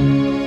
Música